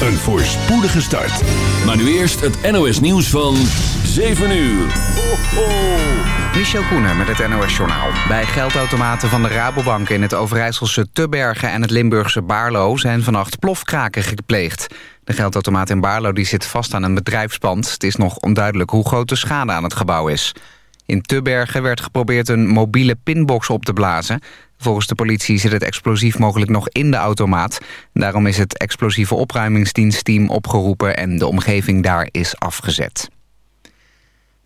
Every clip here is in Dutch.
een voorspoedige start. Maar nu eerst het NOS nieuws van 7 uur. Ho, ho. Michel Koenen met het NOS-journaal. Bij geldautomaten van de Rabobank in het Overijsselse Tubbergen en het Limburgse Baarlo... zijn vannacht plofkraken gepleegd. De geldautomaat in Baarlo die zit vast aan een bedrijfspand. Het is nog onduidelijk hoe groot de schade aan het gebouw is. In Tubbergen werd geprobeerd een mobiele pinbox op te blazen. Volgens de politie zit het explosief mogelijk nog in de automaat. Daarom is het explosieve opruimingsdienstteam opgeroepen... en de omgeving daar is afgezet.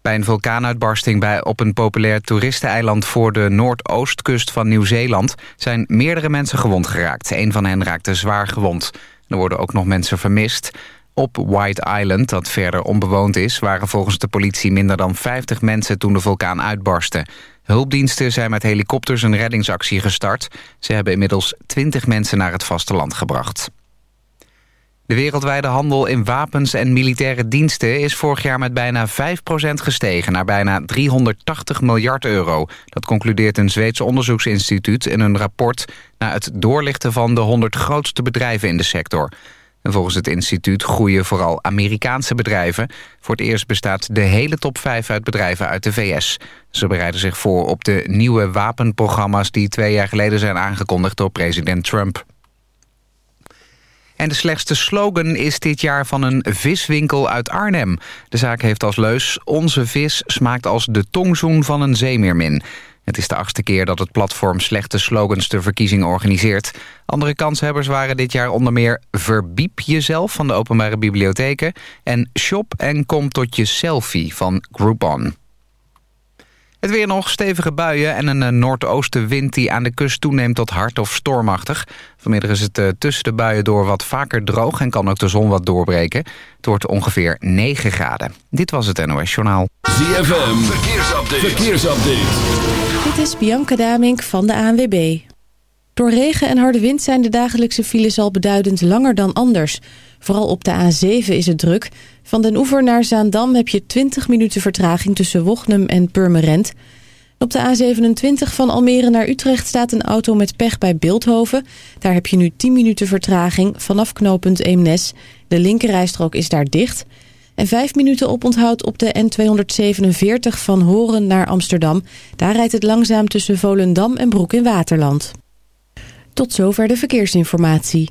Bij een vulkaanuitbarsting bij, op een populair toeristeneiland... voor de noordoostkust van Nieuw-Zeeland... zijn meerdere mensen gewond geraakt. Een van hen raakte zwaar gewond. Er worden ook nog mensen vermist. Op White Island, dat verder onbewoond is... waren volgens de politie minder dan 50 mensen toen de vulkaan uitbarstte. Hulpdiensten zijn met helikopters een reddingsactie gestart. Ze hebben inmiddels 20 mensen naar het vasteland gebracht. De wereldwijde handel in wapens en militaire diensten is vorig jaar met bijna 5% gestegen naar bijna 380 miljard euro. Dat concludeert een Zweedse onderzoeksinstituut in een rapport na het doorlichten van de 100 grootste bedrijven in de sector. En volgens het instituut groeien vooral Amerikaanse bedrijven. Voor het eerst bestaat de hele top 5 uit bedrijven uit de VS. Ze bereiden zich voor op de nieuwe wapenprogramma's... die twee jaar geleden zijn aangekondigd door president Trump. En de slechtste slogan is dit jaar van een viswinkel uit Arnhem. De zaak heeft als leus... Onze vis smaakt als de tongzoen van een zeemeermin. Het is de achtste keer dat het platform slechte slogans de verkiezing organiseert. Andere kanshebbers waren dit jaar onder meer... Verbiep jezelf van de openbare bibliotheken... en Shop en kom tot je selfie van Groupon. Het weer nog stevige buien en een noordoostenwind die aan de kust toeneemt tot hard of stormachtig. Vanmiddag is het uh, tussen de buien door wat vaker droog en kan ook de zon wat doorbreken. Het wordt ongeveer 9 graden. Dit was het NOS Journaal. ZFM, verkeersupdate. verkeersupdate. Dit is Bianca Damink van de ANWB. Door regen en harde wind zijn de dagelijkse files al beduidend langer dan anders. Vooral op de A7 is het druk. Van Den Oever naar Zaandam heb je 20 minuten vertraging tussen Wochnum en Purmerend. Op de A27 van Almere naar Utrecht staat een auto met pech bij Beeldhoven. Daar heb je nu 10 minuten vertraging vanaf knooppunt Eemnes. De linkerrijstrook is daar dicht. En 5 minuten oponthoud op de N247 van Horen naar Amsterdam. Daar rijdt het langzaam tussen Volendam en Broek in Waterland. Tot zover de verkeersinformatie.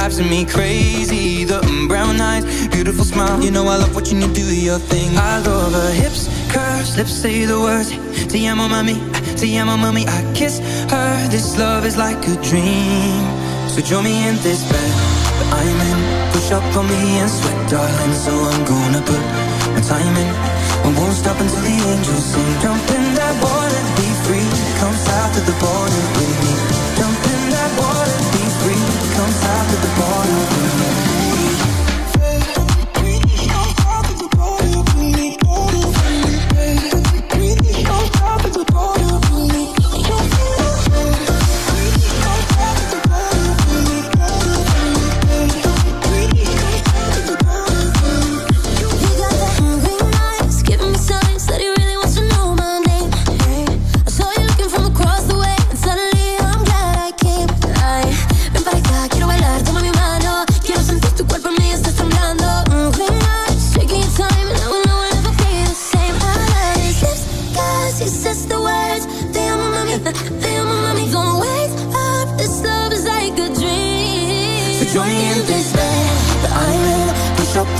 vibes me crazy. The mm, brown eyes, beautiful smile. You know I love what you do your thing. I love her hips, curves, lips say the words. Te amo, mami. Te. I kiss her. This love is like a dream. So join me in this bed that I'm in. Push up on me and sweat, darling. So I'm gonna put my time in. I won't stop until the angels sing. Jump in that water, be free. Come out to the border. To the border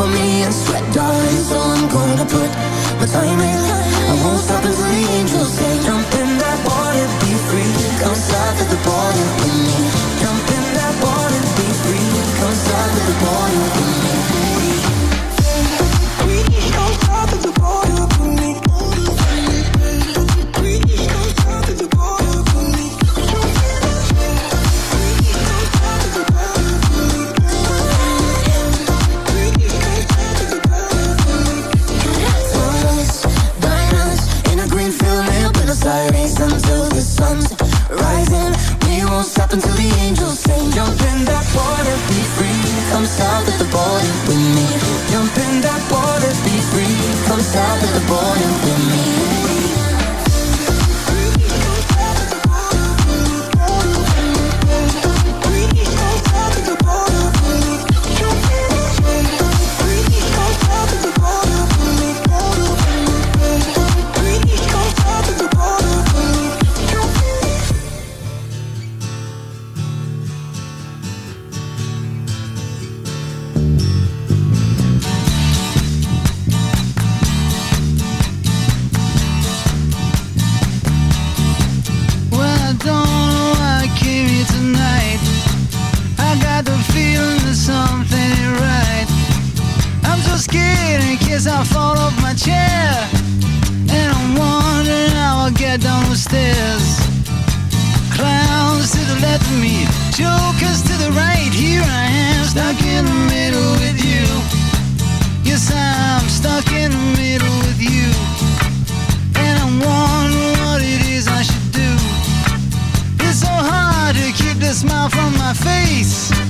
for me and sweat down So I'm gonna put my time in. I won't stop until the angels say Jump in that water, be free. Come south at the border with me. Jump in that water, be free. Come south at the border with me. the boy boredom in me. Smile from my face.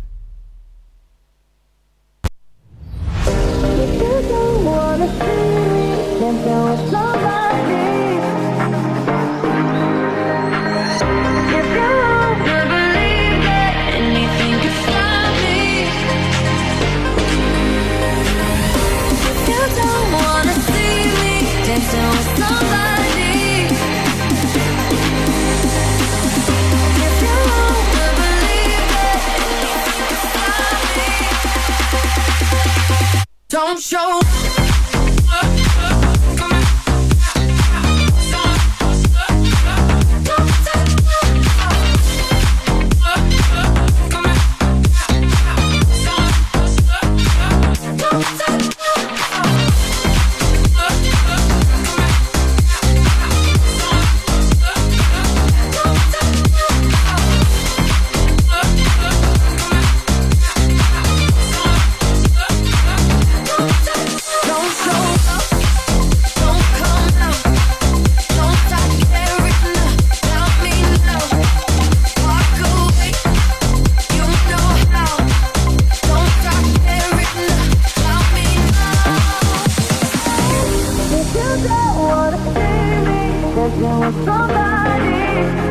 there was somebody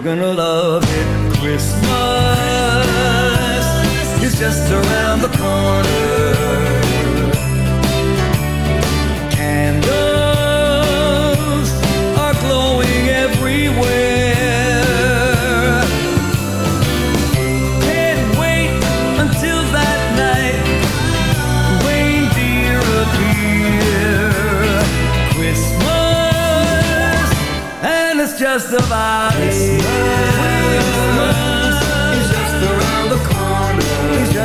You're gonna love it. Christmas is just around the corner. Candles are glowing everywhere. Can't wait until that night. Reindeer appear. Christmas, and it's just about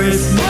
Christmas.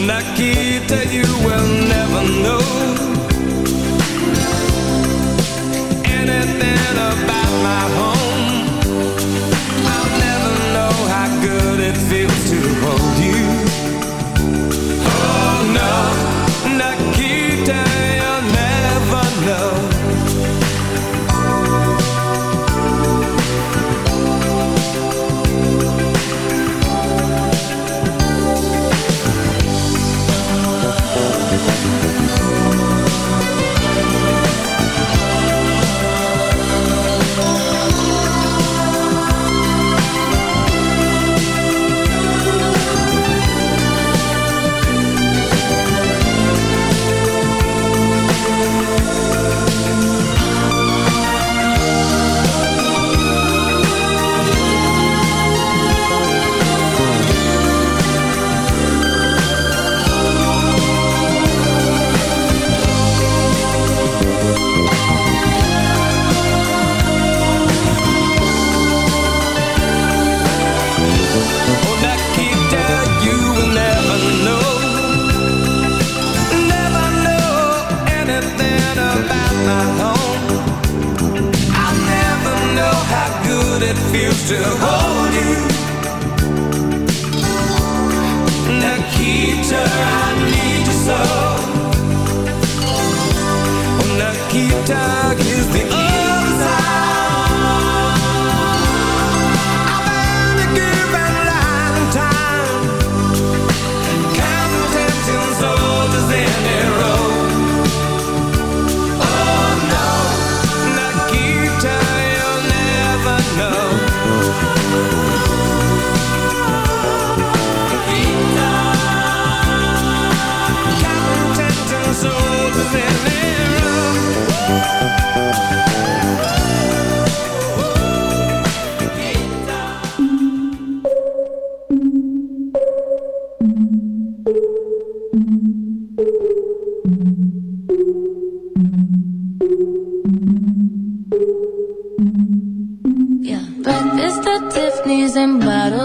Nikita, you will never know anything about my home. I'll never know how good it feels to hold you.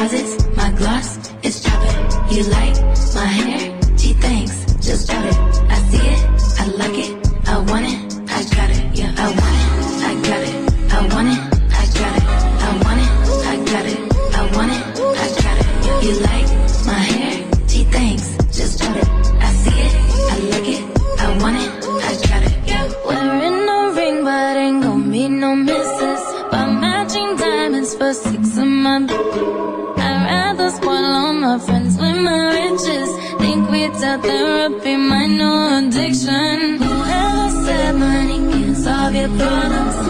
deposits. My gloss is chopping. You like my hair? Addiction. Whoever said money can solve your problems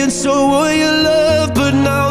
and so were your love, but now